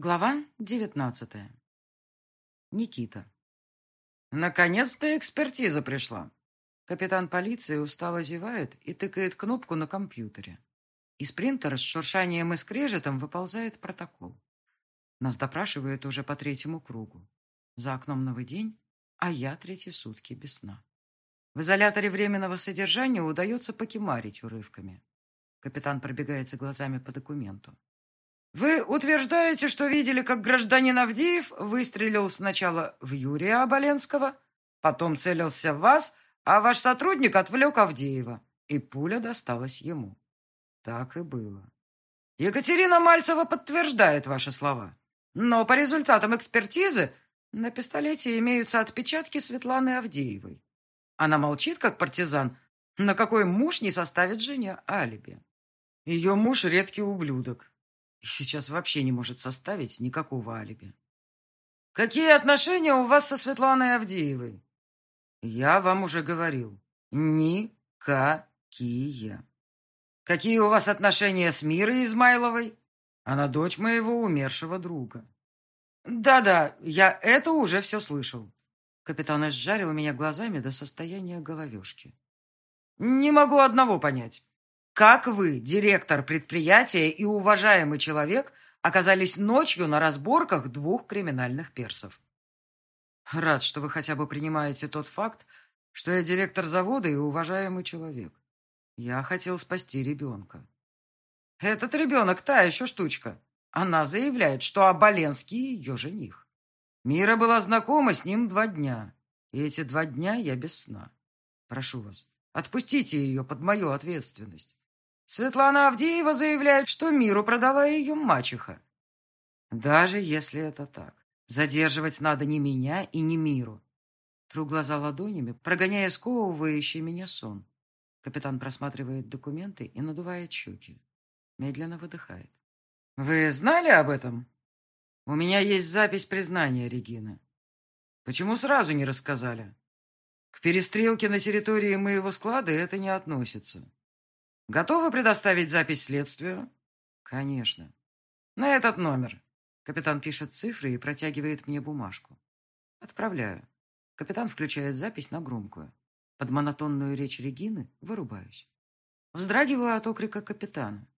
Глава девятнадцатая. Никита. Наконец-то экспертиза пришла. Капитан полиции устало зевает и тыкает кнопку на компьютере. Из принтера с шуршанием и скрежетом выползает протокол. Нас допрашивают уже по третьему кругу. За окном новый день, а я третьи сутки без сна. В изоляторе временного содержания удается покемарить урывками. Капитан пробегается глазами по документу. Вы утверждаете, что видели, как гражданин Авдеев выстрелил сначала в Юрия Оболенского, потом целился в вас, а ваш сотрудник отвлек Авдеева, и пуля досталась ему. Так и было. Екатерина Мальцева подтверждает ваши слова. Но по результатам экспертизы на пистолете имеются отпечатки Светланы Авдеевой. Она молчит, как партизан, на какой муж не составит жене алиби. Ее муж редкий ублюдок, и сейчас вообще не может составить никакого алиби. Какие отношения у вас со Светланой Авдеевой? Я вам уже говорил. Никакие. Какие у вас отношения с Мирой Измайловой? Она дочь моего умершего друга. Да-да, я это уже все слышал. Капитан сжарил меня глазами до состояния головешки. Не могу одного понять. Как вы, директор предприятия и уважаемый человек, оказались ночью на разборках двух криминальных персов? Рад, что вы хотя бы принимаете тот факт, что я директор завода и уважаемый человек. Я хотел спасти ребенка. Этот ребенок та еще штучка. Она заявляет, что Оболенский ее жених. Мира была знакома с ним два дня, и эти два дня я без сна. Прошу вас, отпустите ее под мою ответственность. Светлана Авдеева заявляет, что миру продала ее мачеха. Даже если это так, задерживать надо не меня и не миру. Тру глаза ладонями, прогоняя сковывающий меня сон. Капитан просматривает документы и надувает щеки. Медленно выдыхает. «Вы знали об этом?» «У меня есть запись признания Регины. Почему сразу не рассказали?» «К перестрелке на территории моего склада это не относится. Готовы предоставить запись следствию? Конечно. На этот номер. Капитан пишет цифры и протягивает мне бумажку. Отправляю. Капитан включает запись на громкую. Под монотонную речь Регины вырубаюсь. Вздрагиваю от окрика капитана.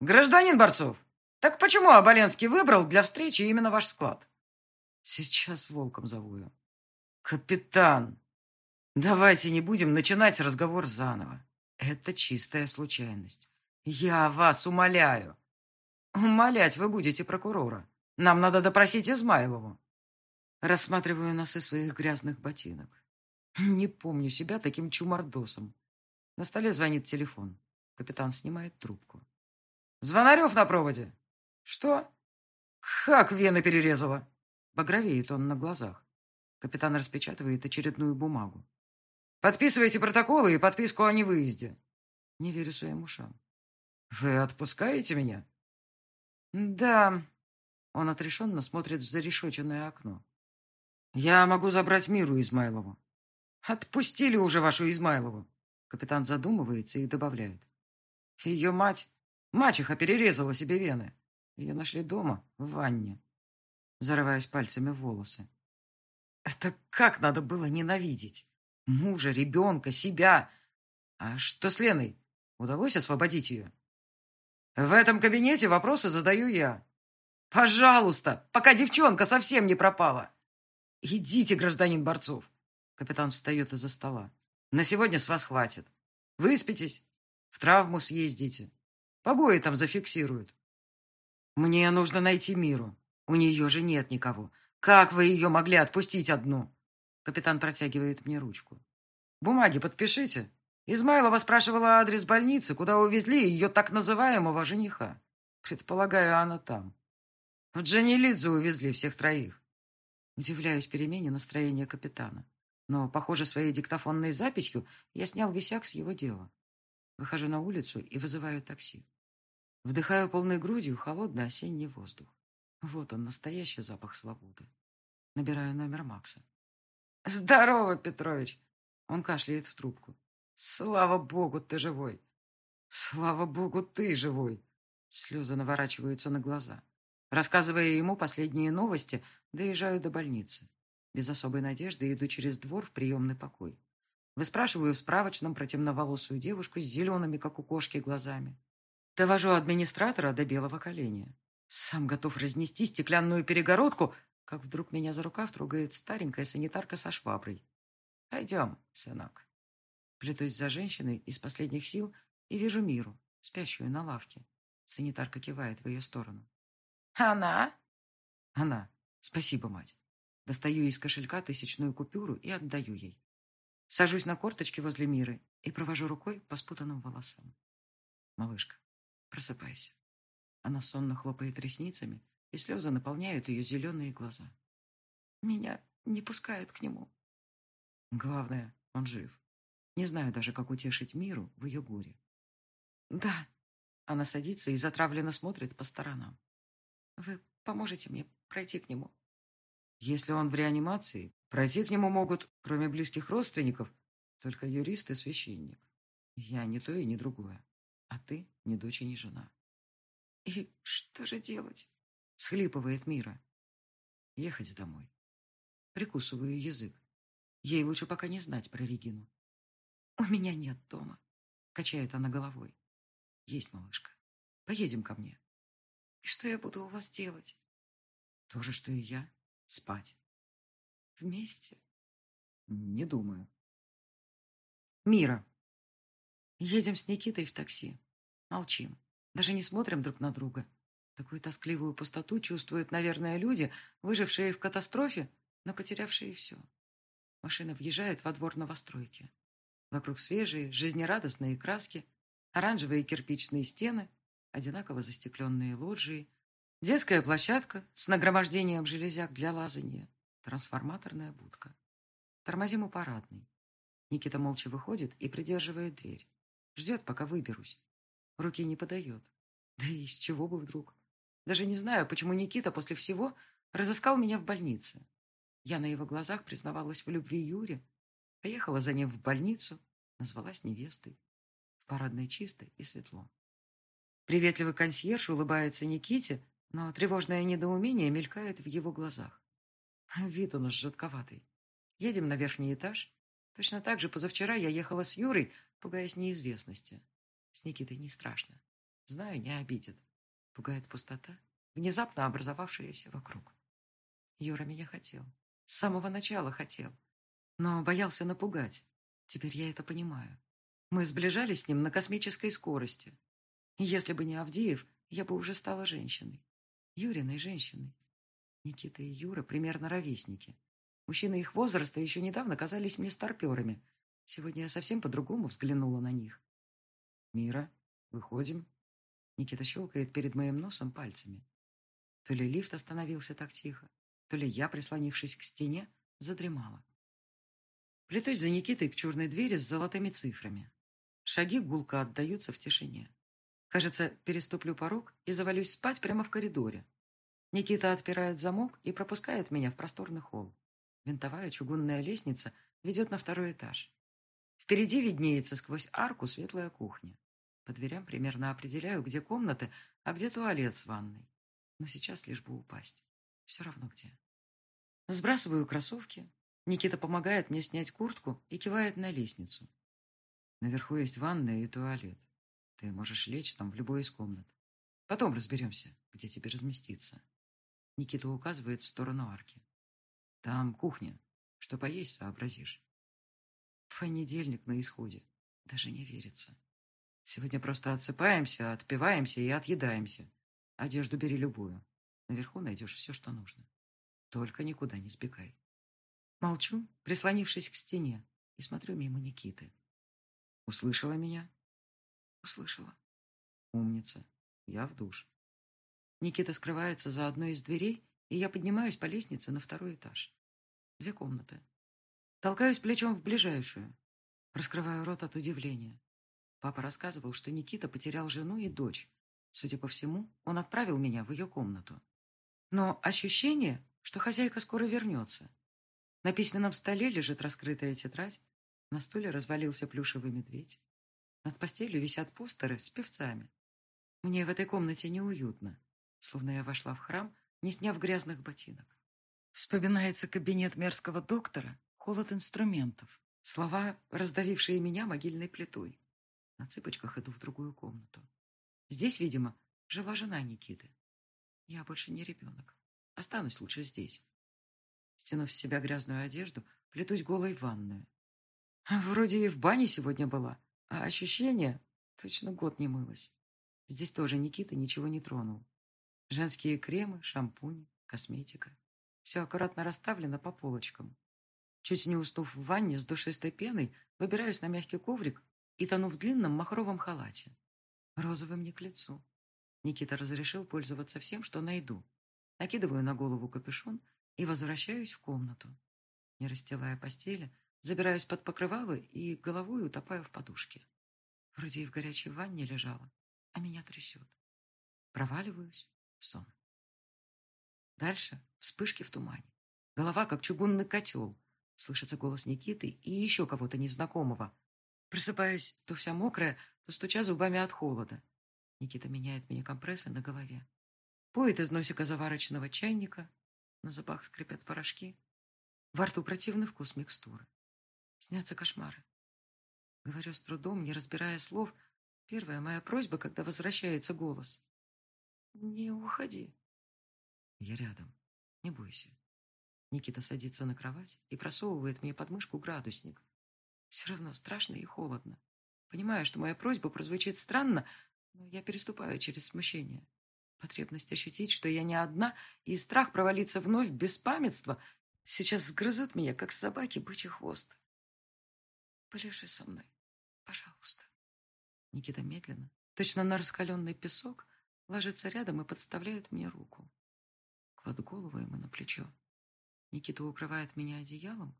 «Гражданин Борцов, так почему Оболенский выбрал для встречи именно ваш склад?» «Сейчас волком завою». «Капитан, давайте не будем начинать разговор заново. Это чистая случайность. Я вас умоляю. Умолять вы будете прокурора. Нам надо допросить Измайлову. Рассматриваю носы своих грязных ботинок. Не помню себя таким чумордосом. На столе звонит телефон. Капитан снимает трубку. Звонарев на проводе. Что? Как вены перерезала? Багровеет он на глазах. Капитан распечатывает очередную бумагу. Подписывайте протоколы и подписку о невыезде. Не верю своим ушам. Вы отпускаете меня? Да. Он отрешенно смотрит в зарешоченное окно. Я могу забрать Миру Измайлову. Отпустили уже вашу Измайлову. Капитан задумывается и добавляет. Ее мать, мачеха, перерезала себе вены. Ее нашли дома, в ванне. Зарываюсь пальцами в волосы. Это как надо было ненавидеть? Мужа, ребенка, себя. А что с Леной? Удалось освободить ее? В этом кабинете вопросы задаю я. Пожалуйста, пока девчонка совсем не пропала. Идите, гражданин Борцов. Капитан встает из-за стола. На сегодня с вас хватит. Выспитесь. В травму съездите. Побои там зафиксируют. Мне нужно найти Миру. У нее же нет никого. Как вы ее могли отпустить одну? Капитан протягивает мне ручку. «Бумаги подпишите». Измайлова спрашивала адрес больницы, куда увезли ее так называемого жениха. Предполагаю, она там. В Джанилидзе увезли всех троих. Удивляюсь перемене настроения капитана. Но, похоже, своей диктофонной записью я снял висяк с его дела. Выхожу на улицу и вызываю такси. Вдыхаю полной грудью холодный осенний воздух. Вот он, настоящий запах свободы. Набираю номер Макса. «Здорово, Петрович!» Он кашляет в трубку. «Слава богу, ты живой!» «Слава богу, ты живой!» Слезы наворачиваются на глаза. Рассказывая ему последние новости, доезжаю до больницы. Без особой надежды иду через двор в приемный покой. Выспрашиваю в справочном про темноволосую девушку с зелеными, как у кошки, глазами. Довожу администратора до белого коленя. Сам готов разнести стеклянную перегородку, как вдруг меня за рукав трогает старенькая санитарка со шваброй. «Пойдем, сынок». Плетусь за женщиной из последних сил и вижу Миру, спящую на лавке. Санитарка кивает в ее сторону. «Она?» «Она. Спасибо, мать». Достаю из кошелька тысячную купюру и отдаю ей. Сажусь на корточки возле Миры и провожу рукой по спутанным волосам. «Малышка, просыпайся». Она сонно хлопает ресницами, и слезы наполняют ее зеленые глаза. «Меня не пускают к нему». Главное, он жив. Не знаю даже, как утешить Миру в ее горе. «Да». Она садится и затравленно смотрит по сторонам. Вы поможете мне пройти к нему? Если он в реанимации, пройти к нему могут, кроме близких родственников, только юрист и священник. Я не то и не другое. А ты не дочь и не жена. И что же делать? Схлипывает Мира. Ехать домой. Прикусываю язык. Ей лучше пока не знать про Регину. У меня нет дома. Качает она головой. Есть, малышка. Поедем ко мне. И что я буду у вас делать? То же, что и я. Спать. Вместе? Не думаю. Мира. Едем с Никитой в такси. Молчим. Даже не смотрим друг на друга. Такую тоскливую пустоту чувствуют, наверное, люди, выжившие в катастрофе, но потерявшие все. Машина въезжает во двор новостройки. Вокруг свежие, жизнерадостные краски, оранжевые кирпичные стены, одинаково застекленные лоджии, детская площадка с нагромождением железяк для лазания, трансформаторная будка. Тормозим у парадной. Никита молча выходит и придерживает дверь. Ждет, пока выберусь. Руки не подает. Да из чего бы вдруг? Даже не знаю, почему Никита после всего разыскал меня в больнице. Я на его глазах признавалась в любви Юре, поехала за ним в больницу, назвалась невестой. В парадной чисто и светло. Приветливый консьерж улыбается Никите, но тревожное недоумение мелькает в его глазах. Вид у нас жутковатый. Едем на верхний этаж. Точно так же позавчера я ехала с Юрой, пугаясь неизвестности. С Никитой не страшно. Знаю, не обидит. Пугает пустота, внезапно образовавшаяся вокруг. Юра меня хотел. С самого начала хотел. Но боялся напугать. Теперь я это понимаю. Мы сближались с ним на космической скорости. Если бы не Авдеев, я бы уже стала женщиной. Юриной женщиной. Никита и Юра примерно ровесники. Мужчины их возраста еще недавно казались мне старперами. Сегодня я совсем по-другому взглянула на них. «Мира, выходим?» Никита щелкает перед моим носом пальцами. То ли лифт остановился так тихо, то ли я, прислонившись к стене, задремала. Плетусь за Никитой к черной двери с золотыми цифрами. Шаги гулко отдаются в тишине. Кажется, переступлю порог и завалюсь спать прямо в коридоре. Никита отпирает замок и пропускает меня в просторный холл. Винтовая чугунная лестница ведет на второй этаж. Впереди виднеется сквозь арку светлая кухня. По дверям примерно определяю, где комнаты, а где туалет с ванной. Но сейчас лишь бы упасть. Все равно где. Сбрасываю кроссовки. Никита помогает мне снять куртку и кивает на лестницу. Наверху есть ванная и туалет. Ты можешь лечь там в любой из комнат. Потом разберемся, где тебе разместиться. Никита указывает в сторону арки. Там кухня. Что поесть, сообразишь. Понедельник на исходе. Даже не верится. Сегодня просто отсыпаемся, отпиваемся и отъедаемся. Одежду бери любую. Наверху найдешь все, что нужно. Только никуда не сбегай. Молчу, прислонившись к стене, и смотрю мимо Никиты. Услышала меня? Услышала. Умница. Я в душ. Никита скрывается за одной из дверей, и я поднимаюсь по лестнице на второй этаж. Две комнаты. Толкаюсь плечом в ближайшую. Раскрываю рот от удивления. Папа рассказывал, что Никита потерял жену и дочь. Судя по всему, он отправил меня в ее комнату. Но ощущение, что хозяйка скоро вернется. На письменном столе лежит раскрытая тетрадь, на стуле развалился плюшевый медведь. Над постелью висят постеры с певцами. Мне в этой комнате неуютно. словно я вошла в храм, не сняв грязных ботинок. Вспоминается кабинет мерзкого доктора, холод инструментов, слова, раздавившие меня могильной плитой. На цыпочках иду в другую комнату. Здесь, видимо, жила жена Никиты. Я больше не ребенок. Останусь лучше здесь. Стянув с себя грязную одежду, плетусь голой в ванную. Вроде и в бане сегодня была, а ощущение точно год не мылась. Здесь тоже Никита ничего не тронул. Женские кремы, шампуни, косметика. Все аккуратно расставлено по полочкам. Чуть не уснув в ванне с душистой пеной, выбираюсь на мягкий коврик и тону в длинном махровом халате. Розовым не к лицу. Никита разрешил пользоваться всем, что найду. Накидываю на голову капюшон и возвращаюсь в комнату. Не расстилая постели, забираюсь под покрывало и головой утопаю в подушке. Вроде и в горячей ванне лежала, а меня трясет. Проваливаюсь в сон. Дальше вспышки в тумане. Голова, как чугунный котел. Слышится голос Никиты и еще кого-то незнакомого. Просыпаюсь то вся мокрая, то стуча зубами от холода. Никита меняет мне компрессы на голове. Поет из носика заварочного чайника. На зубах скрипят порошки. Во рту противный вкус микстуры. Снятся кошмары. Говорю с трудом, не разбирая слов. Первая моя просьба, когда возвращается голос. «Не уходи». Я рядом. Не бойся. Никита садится на кровать и просовывает мне под мышку градусник. Все равно страшно и холодно. Понимаю, что моя просьба прозвучит странно, но я переступаю через смущение. Потребность ощутить, что я не одна, и страх провалиться вновь в беспамятство сейчас сгрызут меня, как собаки бычий хвост. Полежи со мной, пожалуйста. Никита медленно, точно на раскаленный песок, ложится рядом и подставляет мне руку. Кладу голову ему на плечо. Никита укрывает меня одеялом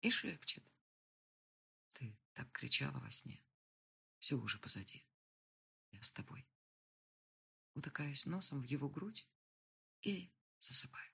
и шепчет. Ты так кричала во сне. Все уже позади. Я с тобой. Утыкаюсь носом в его грудь и засыпаю.